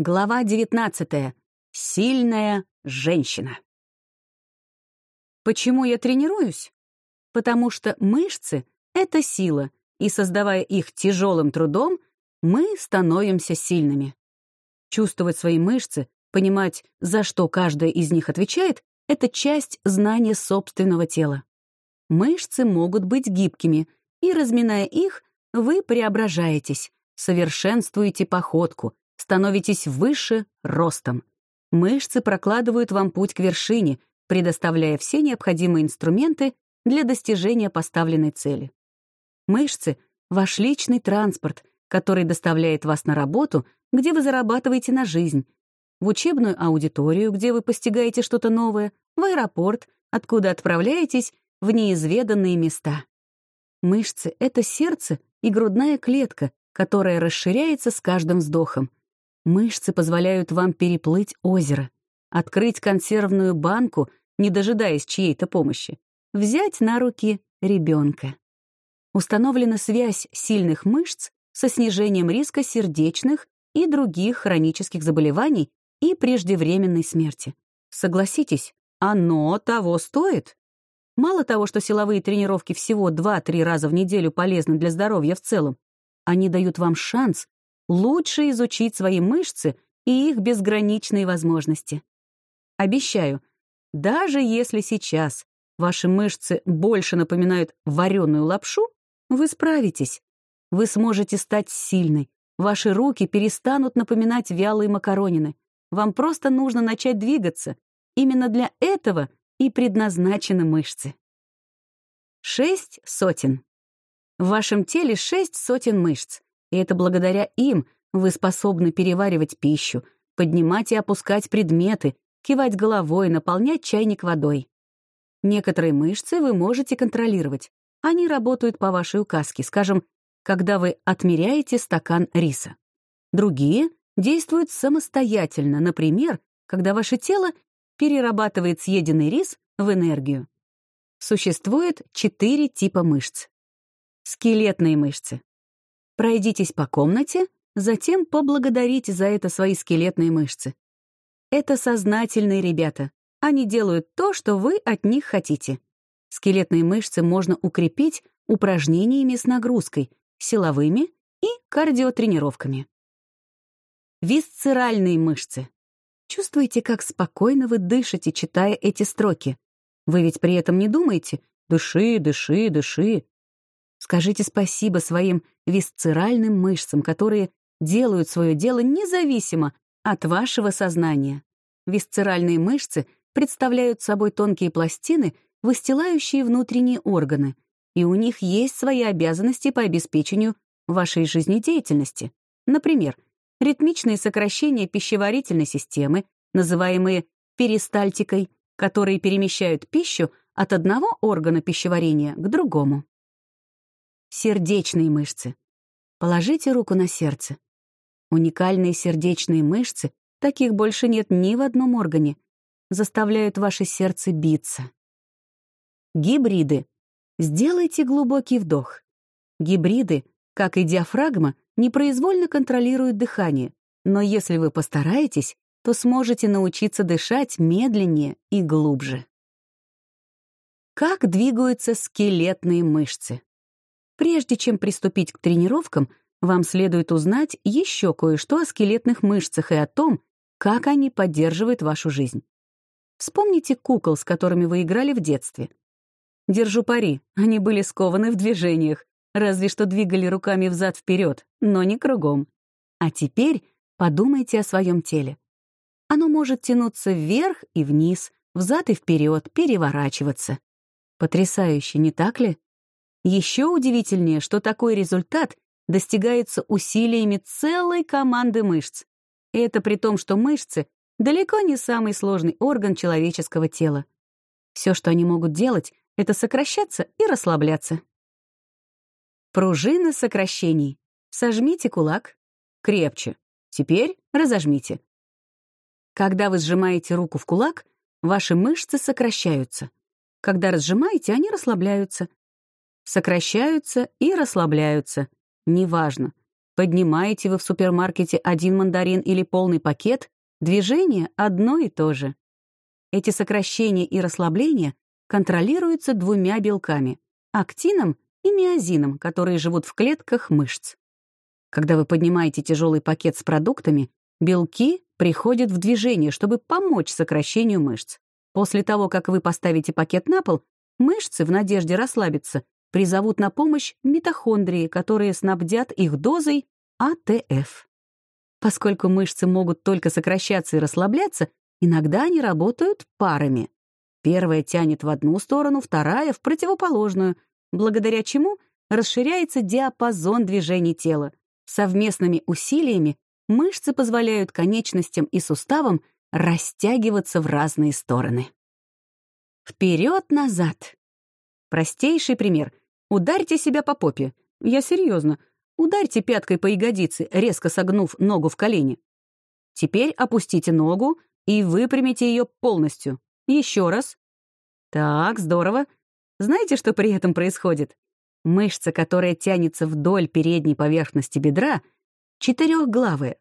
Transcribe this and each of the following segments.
Глава 19. Сильная женщина. Почему я тренируюсь? Потому что мышцы — это сила, и создавая их тяжелым трудом, мы становимся сильными. Чувствовать свои мышцы, понимать, за что каждая из них отвечает — это часть знания собственного тела. Мышцы могут быть гибкими, и, разминая их, вы преображаетесь, совершенствуете походку, становитесь выше ростом. Мышцы прокладывают вам путь к вершине, предоставляя все необходимые инструменты для достижения поставленной цели. Мышцы — ваш личный транспорт, который доставляет вас на работу, где вы зарабатываете на жизнь, в учебную аудиторию, где вы постигаете что-то новое, в аэропорт, откуда отправляетесь в неизведанные места. Мышцы — это сердце и грудная клетка, которая расширяется с каждым вздохом. Мышцы позволяют вам переплыть озеро, открыть консервную банку, не дожидаясь чьей-то помощи, взять на руки ребенка. Установлена связь сильных мышц со снижением риска сердечных и других хронических заболеваний и преждевременной смерти. Согласитесь, оно того стоит. Мало того, что силовые тренировки всего 2-3 раза в неделю полезны для здоровья в целом, они дают вам шанс лучше изучить свои мышцы и их безграничные возможности. Обещаю, даже если сейчас ваши мышцы больше напоминают вареную лапшу, вы справитесь. Вы сможете стать сильной. Ваши руки перестанут напоминать вялые макаронины. Вам просто нужно начать двигаться. Именно для этого и предназначены мышцы. Шесть сотен. В вашем теле шесть сотен мышц. И это благодаря им вы способны переваривать пищу, поднимать и опускать предметы, кивать головой, наполнять чайник водой. Некоторые мышцы вы можете контролировать. Они работают по вашей указке, скажем, когда вы отмеряете стакан риса. Другие действуют самостоятельно, например, когда ваше тело перерабатывает съеденный рис в энергию. Существует четыре типа мышц. Скелетные мышцы. Пройдитесь по комнате, затем поблагодарите за это свои скелетные мышцы. Это сознательные ребята. Они делают то, что вы от них хотите. Скелетные мышцы можно укрепить упражнениями с нагрузкой, силовыми и кардиотренировками. Висцеральные мышцы. Чувствуете, как спокойно вы дышите, читая эти строки? Вы ведь при этом не думаете «дыши, дыши, дыши». Скажите спасибо своим висцеральным мышцам, которые делают свое дело независимо от вашего сознания. Висцеральные мышцы представляют собой тонкие пластины, выстилающие внутренние органы, и у них есть свои обязанности по обеспечению вашей жизнедеятельности. Например, ритмичные сокращения пищеварительной системы, называемые перистальтикой, которые перемещают пищу от одного органа пищеварения к другому. Сердечные мышцы. Положите руку на сердце. Уникальные сердечные мышцы, таких больше нет ни в одном органе, заставляют ваше сердце биться. Гибриды. Сделайте глубокий вдох. Гибриды, как и диафрагма, непроизвольно контролируют дыхание, но если вы постараетесь, то сможете научиться дышать медленнее и глубже. Как двигаются скелетные мышцы? Прежде чем приступить к тренировкам, вам следует узнать еще кое-что о скелетных мышцах и о том, как они поддерживают вашу жизнь. Вспомните кукол, с которыми вы играли в детстве. Держу пари, они были скованы в движениях, разве что двигали руками взад-вперед, но не кругом. А теперь подумайте о своем теле. Оно может тянуться вверх и вниз, взад и вперед, переворачиваться. Потрясающе, не так ли? Еще удивительнее, что такой результат достигается усилиями целой команды мышц. И это при том, что мышцы — далеко не самый сложный орган человеческого тела. Все, что они могут делать, это сокращаться и расслабляться. Пружина сокращений. Сожмите кулак. Крепче. Теперь разожмите. Когда вы сжимаете руку в кулак, ваши мышцы сокращаются. Когда разжимаете, они расслабляются сокращаются и расслабляются. Неважно. Поднимаете вы в супермаркете один мандарин или полный пакет, движение одно и то же. Эти сокращения и расслабления контролируются двумя белками — актином и миозином, которые живут в клетках мышц. Когда вы поднимаете тяжелый пакет с продуктами, белки приходят в движение, чтобы помочь сокращению мышц. После того, как вы поставите пакет на пол, мышцы, в надежде расслабиться, призовут на помощь митохондрии, которые снабдят их дозой АТФ. Поскольку мышцы могут только сокращаться и расслабляться, иногда они работают парами. Первая тянет в одну сторону, вторая — в противоположную, благодаря чему расширяется диапазон движений тела. Совместными усилиями мышцы позволяют конечностям и суставам растягиваться в разные стороны. Вперед-назад. Простейший пример. Ударьте себя по попе. Я серьезно. Ударьте пяткой по ягодице, резко согнув ногу в колени. Теперь опустите ногу и выпрямите ее полностью. Еще раз. Так, здорово. Знаете, что при этом происходит? Мышца, которая тянется вдоль передней поверхности бедра, четырехглавая,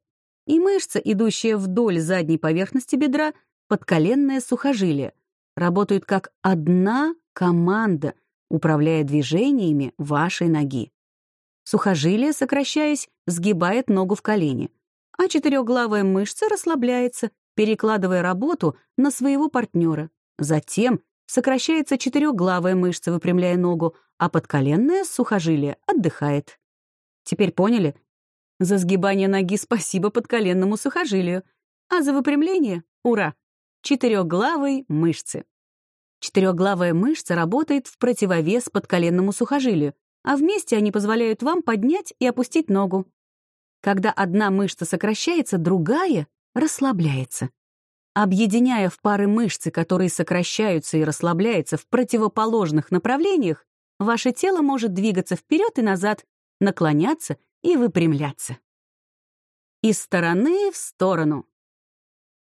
и мышца, идущая вдоль задней поверхности бедра, подколенное сухожилие, работают как одна команда, управляя движениями вашей ноги. Сухожилие, сокращаясь, сгибает ногу в колени, а четырехглавая мышца расслабляется, перекладывая работу на своего партнера. Затем сокращается четырехглавая мышца, выпрямляя ногу, а подколенное сухожилие отдыхает. Теперь поняли? За сгибание ноги спасибо подколенному сухожилию, а за выпрямление — ура! Четырехглавой мышцы. Четырехглавая мышца работает в противовес подколенному сухожилию, а вместе они позволяют вам поднять и опустить ногу. Когда одна мышца сокращается, другая расслабляется. Объединяя в пары мышцы, которые сокращаются и расслабляются в противоположных направлениях, ваше тело может двигаться вперед и назад, наклоняться и выпрямляться. Из стороны в сторону.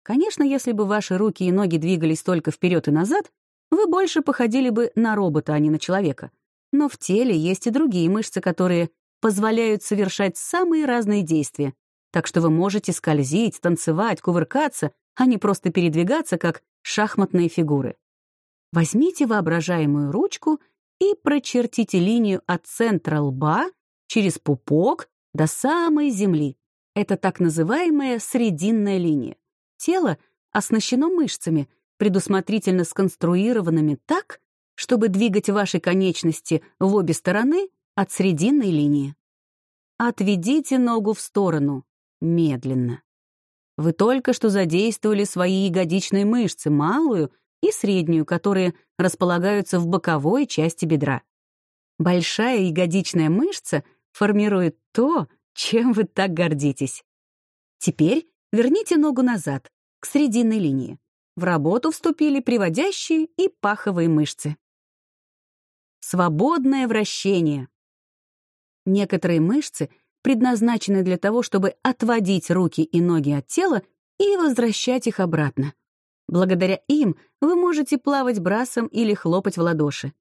Конечно, если бы ваши руки и ноги двигались только вперед и назад, вы больше походили бы на робота, а не на человека. Но в теле есть и другие мышцы, которые позволяют совершать самые разные действия. Так что вы можете скользить, танцевать, кувыркаться, а не просто передвигаться, как шахматные фигуры. Возьмите воображаемую ручку и прочертите линию от центра лба через пупок до самой земли. Это так называемая срединная линия. Тело оснащено мышцами, предусмотрительно сконструированными так, чтобы двигать ваши конечности в обе стороны от срединной линии. Отведите ногу в сторону, медленно. Вы только что задействовали свои ягодичные мышцы, малую и среднюю, которые располагаются в боковой части бедра. Большая ягодичная мышца формирует то, чем вы так гордитесь. Теперь верните ногу назад, к срединной линии. В работу вступили приводящие и паховые мышцы. Свободное вращение. Некоторые мышцы предназначены для того, чтобы отводить руки и ноги от тела и возвращать их обратно. Благодаря им вы можете плавать брасом или хлопать в ладоши.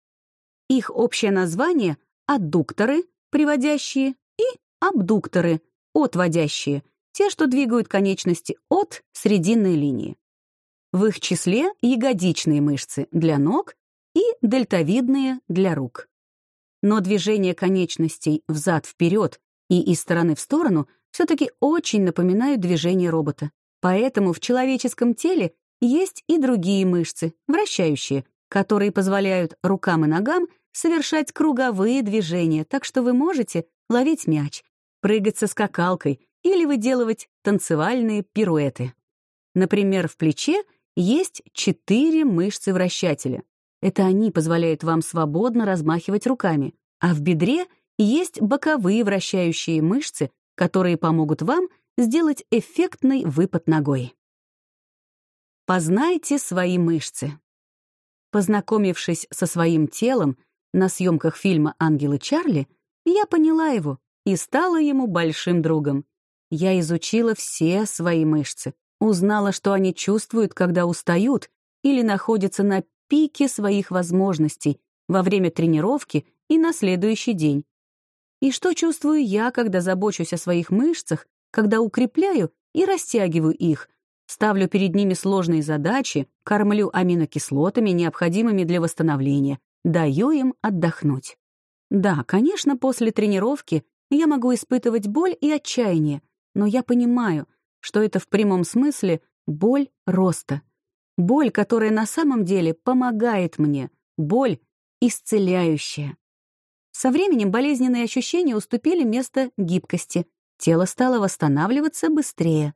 Их общее название — аддукторы, приводящие, и абдукторы, отводящие, те, что двигают конечности от срединной линии. В их числе ягодичные мышцы для ног и дельтовидные для рук. Но движение конечностей взад-вперед и из стороны в сторону все-таки очень напоминают движение робота. Поэтому в человеческом теле есть и другие мышцы, вращающие, которые позволяют рукам и ногам совершать круговые движения, так что вы можете ловить мяч, прыгать со скакалкой или выделывать танцевальные пируэты. Например, в плече есть четыре мышцы вращателя. Это они позволяют вам свободно размахивать руками, а в бедре есть боковые вращающие мышцы, которые помогут вам сделать эффектный выпад ногой. Познайте свои мышцы. Познакомившись со своим телом на съемках фильма «Ангелы Чарли», я поняла его и стала ему большим другом. Я изучила все свои мышцы, узнала, что они чувствуют, когда устают или находятся на пике своих возможностей во время тренировки и на следующий день. И что чувствую я, когда забочусь о своих мышцах, когда укрепляю и растягиваю их, ставлю перед ними сложные задачи, кормлю аминокислотами, необходимыми для восстановления, даю им отдохнуть. Да, конечно, после тренировки я могу испытывать боль и отчаяние, но я понимаю, что это в прямом смысле боль роста. Боль, которая на самом деле помогает мне, боль исцеляющая. Со временем болезненные ощущения уступили место гибкости. Тело стало восстанавливаться быстрее.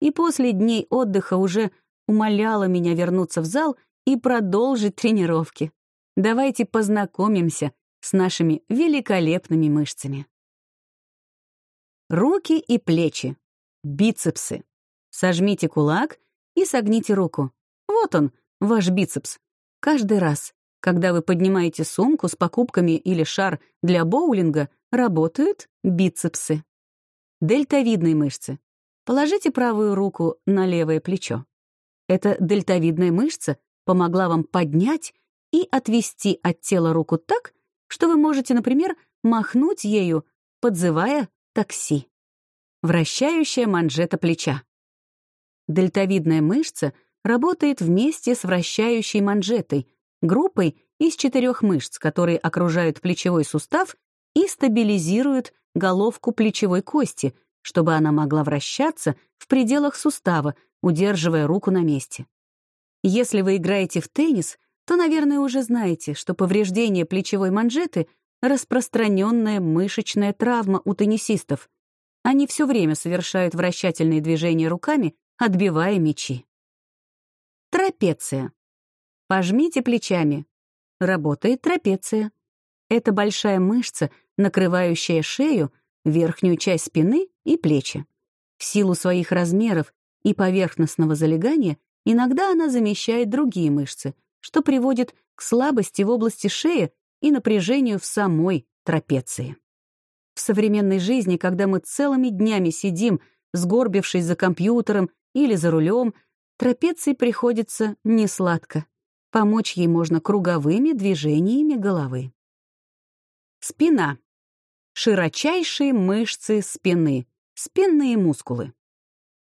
И после дней отдыха уже умоляло меня вернуться в зал и продолжить тренировки. Давайте познакомимся с нашими великолепными мышцами. Руки и плечи. Бицепсы. Сожмите кулак и согните руку. Вот он, ваш бицепс. Каждый раз, когда вы поднимаете сумку с покупками или шар для боулинга, работают бицепсы. Дельтовидные мышцы. Положите правую руку на левое плечо. Эта дельтовидная мышца помогла вам поднять и отвести от тела руку так, что вы можете, например, махнуть ею, подзывая такси. Вращающая манжета плеча. Дельтовидная мышца работает вместе с вращающей манжетой, группой из четырех мышц, которые окружают плечевой сустав и стабилизируют головку плечевой кости, чтобы она могла вращаться в пределах сустава, удерживая руку на месте. Если вы играете в теннис, то, наверное, уже знаете, что повреждение плечевой манжеты — распространенная мышечная травма у теннисистов. Они все время совершают вращательные движения руками, отбивая мячи. Трапеция. Пожмите плечами. Работает трапеция. Это большая мышца, накрывающая шею, верхнюю часть спины и плечи. В силу своих размеров и поверхностного залегания иногда она замещает другие мышцы, что приводит к слабости в области шеи и напряжению в самой трапеции. В современной жизни, когда мы целыми днями сидим, сгорбившись за компьютером или за рулем, трапеции приходится несладко. Помочь ей можно круговыми движениями головы. Спина. Широчайшие мышцы спины, спинные мускулы.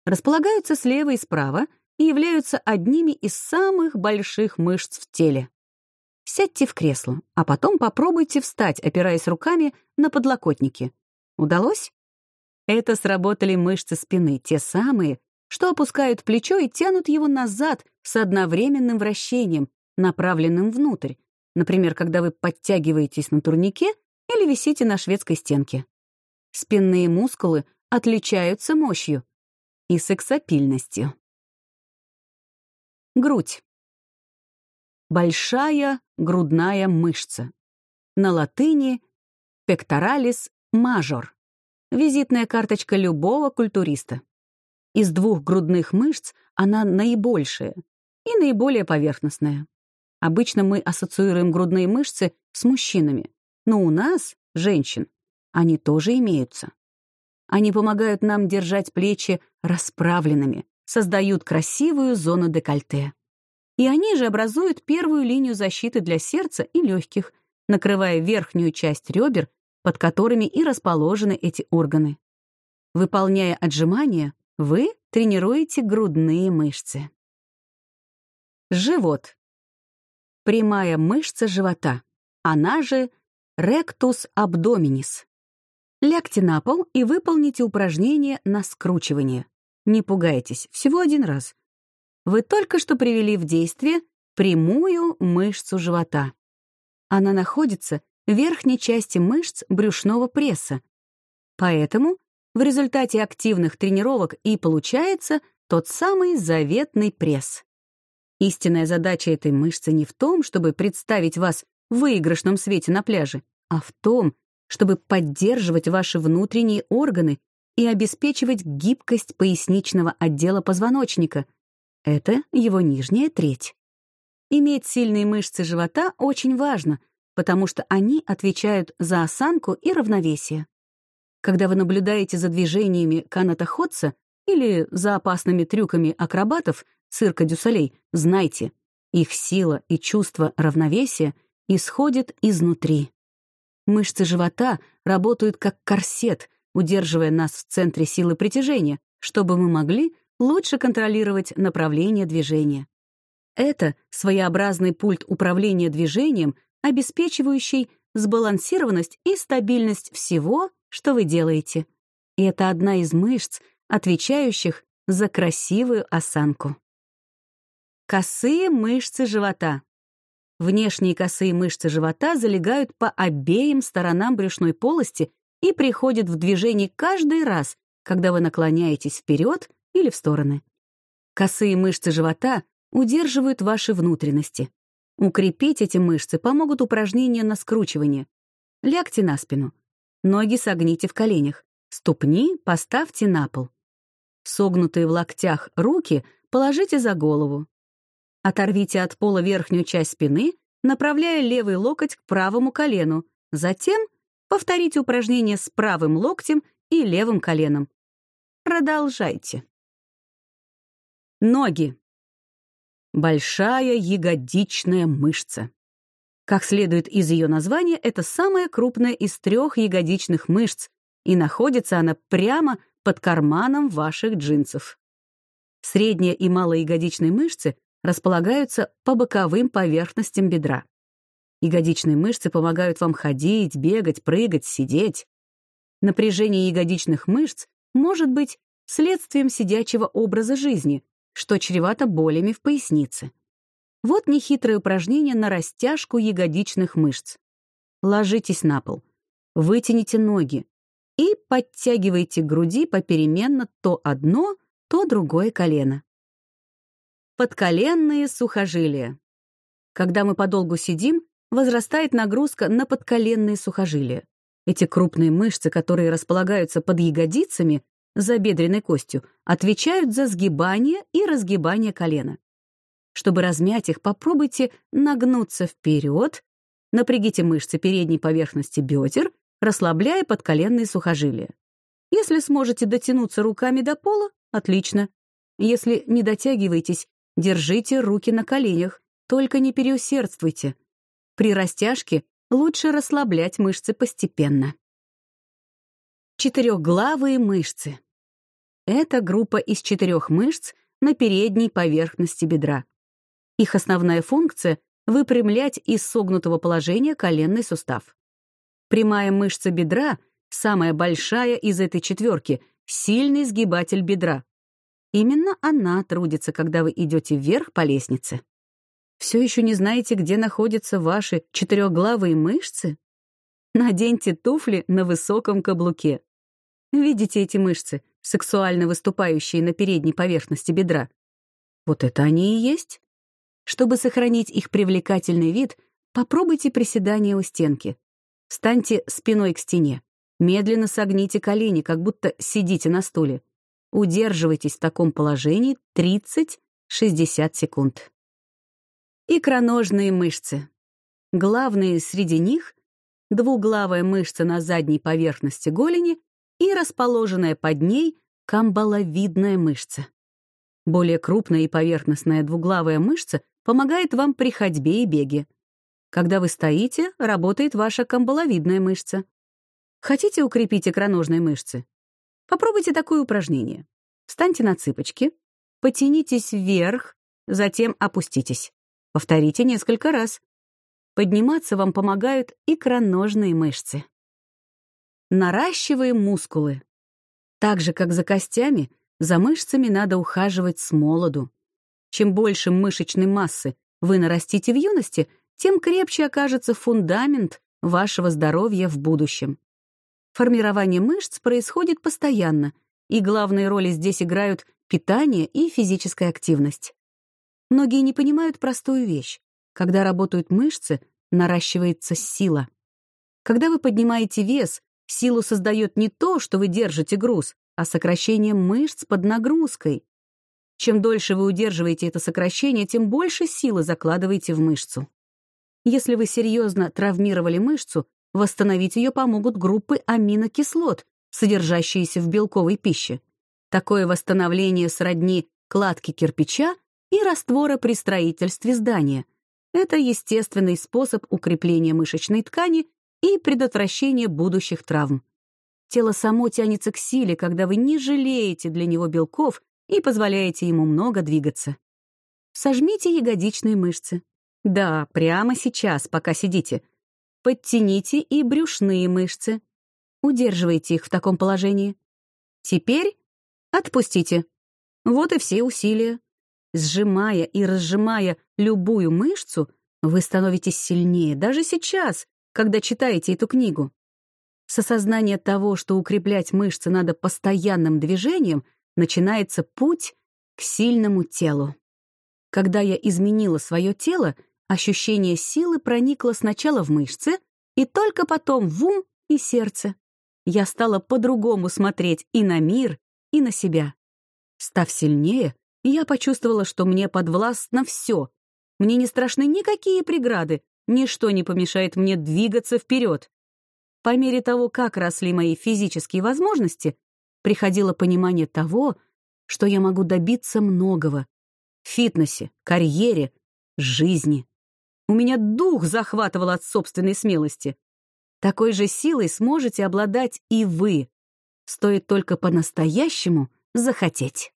Располагаются слева и справа и являются одними из самых больших мышц в теле. Сядьте в кресло, а потом попробуйте встать, опираясь руками на подлокотники. Удалось? Это сработали мышцы спины, те самые, что опускают плечо и тянут его назад с одновременным вращением, направленным внутрь, например, когда вы подтягиваетесь на турнике или висите на шведской стенке. Спинные мускулы отличаются мощью и сексапильностью. Грудь. Большая грудная мышца. На латыни pectoralis major. Визитная карточка любого культуриста. Из двух грудных мышц она наибольшая и наиболее поверхностная. Обычно мы ассоциируем грудные мышцы с мужчинами, но у нас, женщин, они тоже имеются. Они помогают нам держать плечи расправленными, создают красивую зону декольте. И они же образуют первую линию защиты для сердца и легких, накрывая верхнюю часть ребер, под которыми и расположены эти органы. Выполняя отжимания, вы тренируете грудные мышцы. Живот. Прямая мышца живота, она же ректус абдоминис. Лягте на пол и выполните упражнение на скручивание. Не пугайтесь, всего один раз. Вы только что привели в действие прямую мышцу живота. Она находится в верхней части мышц брюшного пресса. Поэтому в результате активных тренировок и получается тот самый заветный пресс. Истинная задача этой мышцы не в том, чтобы представить вас в выигрышном свете на пляже, а в том, чтобы поддерживать ваши внутренние органы и обеспечивать гибкость поясничного отдела позвоночника. Это его нижняя треть. Иметь сильные мышцы живота очень важно, потому что они отвечают за осанку и равновесие. Когда вы наблюдаете за движениями канатоходца или за опасными трюками акробатов цирка Дюсалей, знайте, их сила и чувство равновесия исходят изнутри. Мышцы живота работают как корсет, удерживая нас в центре силы притяжения, чтобы мы могли лучше контролировать направление движения. Это своеобразный пульт управления движением, обеспечивающий сбалансированность и стабильность всего, что вы делаете. И это одна из мышц, отвечающих за красивую осанку. Косые мышцы живота. Внешние косые мышцы живота залегают по обеим сторонам брюшной полости и приходят в движение каждый раз, когда вы наклоняетесь вперед или в стороны. Косые мышцы живота удерживают ваши внутренности. Укрепить эти мышцы помогут упражнения на скручивание. Лягте на спину. Ноги согните в коленях. Ступни поставьте на пол. Согнутые в локтях руки положите за голову. Оторвите от пола верхнюю часть спины, направляя левый локоть к правому колену. Затем повторите упражнение с правым локтем и левым коленом. Продолжайте. Ноги. Большая ягодичная мышца. Как следует из ее названия, это самая крупная из трех ягодичных мышц, и находится она прямо под карманом ваших джинсов. Средняя и малоягодичные мышцы располагаются по боковым поверхностям бедра. Ягодичные мышцы помогают вам ходить, бегать, прыгать, сидеть. Напряжение ягодичных мышц может быть следствием сидячего образа жизни, что чревато болями в пояснице. Вот нехитрое упражнение на растяжку ягодичных мышц. Ложитесь на пол, вытяните ноги и подтягивайте к груди попеременно то одно, то другое колено. Подколенные сухожилия. Когда мы подолгу сидим, возрастает нагрузка на подколенные сухожилия. Эти крупные мышцы, которые располагаются под ягодицами, за бедренной костью, отвечают за сгибание и разгибание колена. Чтобы размять их, попробуйте нагнуться вперед, напрягите мышцы передней поверхности бедер, расслабляя подколенные сухожилия. Если сможете дотянуться руками до пола, отлично. Если не дотягиваетесь, Держите руки на коленях, только не переусердствуйте. При растяжке лучше расслаблять мышцы постепенно. Четырехглавые мышцы. Это группа из четырех мышц на передней поверхности бедра. Их основная функция — выпрямлять из согнутого положения коленный сустав. Прямая мышца бедра — самая большая из этой четверки, сильный сгибатель бедра. Именно она трудится, когда вы идете вверх по лестнице. Все еще не знаете, где находятся ваши четырехглавые мышцы? Наденьте туфли на высоком каблуке. Видите эти мышцы, сексуально выступающие на передней поверхности бедра? Вот это они и есть. Чтобы сохранить их привлекательный вид, попробуйте приседание у стенки. Встаньте спиной к стене. Медленно согните колени, как будто сидите на стуле. Удерживайтесь в таком положении 30-60 секунд. Икроножные мышцы. Главные среди них — двуглавая мышца на задней поверхности голени и расположенная под ней камбаловидная мышца. Более крупная и поверхностная двуглавая мышца помогает вам при ходьбе и беге. Когда вы стоите, работает ваша камбаловидная мышца. Хотите укрепить икроножные мышцы? Попробуйте такое упражнение. Встаньте на цыпочки, потянитесь вверх, затем опуститесь. Повторите несколько раз. Подниматься вам помогают икроножные мышцы. Наращиваем мускулы. Так же, как за костями, за мышцами надо ухаживать с молоду. Чем больше мышечной массы вы нарастите в юности, тем крепче окажется фундамент вашего здоровья в будущем. Формирование мышц происходит постоянно, и главные роли здесь играют питание и физическая активность. Многие не понимают простую вещь. Когда работают мышцы, наращивается сила. Когда вы поднимаете вес, силу создает не то, что вы держите груз, а сокращение мышц под нагрузкой. Чем дольше вы удерживаете это сокращение, тем больше силы закладываете в мышцу. Если вы серьезно травмировали мышцу, Восстановить ее помогут группы аминокислот, содержащиеся в белковой пище. Такое восстановление сродни кладке кирпича и раствора при строительстве здания. Это естественный способ укрепления мышечной ткани и предотвращение будущих травм. Тело само тянется к силе, когда вы не жалеете для него белков и позволяете ему много двигаться. Сожмите ягодичные мышцы. Да, прямо сейчас, пока сидите. Подтяните и брюшные мышцы. Удерживайте их в таком положении. Теперь отпустите. Вот и все усилия. Сжимая и разжимая любую мышцу, вы становитесь сильнее даже сейчас, когда читаете эту книгу. С осознания того, что укреплять мышцы надо постоянным движением, начинается путь к сильному телу. Когда я изменила свое тело, ощущение силы проникло сначала в мышцы и только потом в ум и сердце. Я стала по-другому смотреть и на мир, и на себя. Став сильнее, я почувствовала, что мне подвластно все. Мне не страшны никакие преграды, ничто не помешает мне двигаться вперед. По мере того, как росли мои физические возможности, приходило понимание того, что я могу добиться многого. Фитнесе, карьере, жизни. У меня дух захватывал от собственной смелости. Такой же силой сможете обладать и вы. Стоит только по-настоящему захотеть.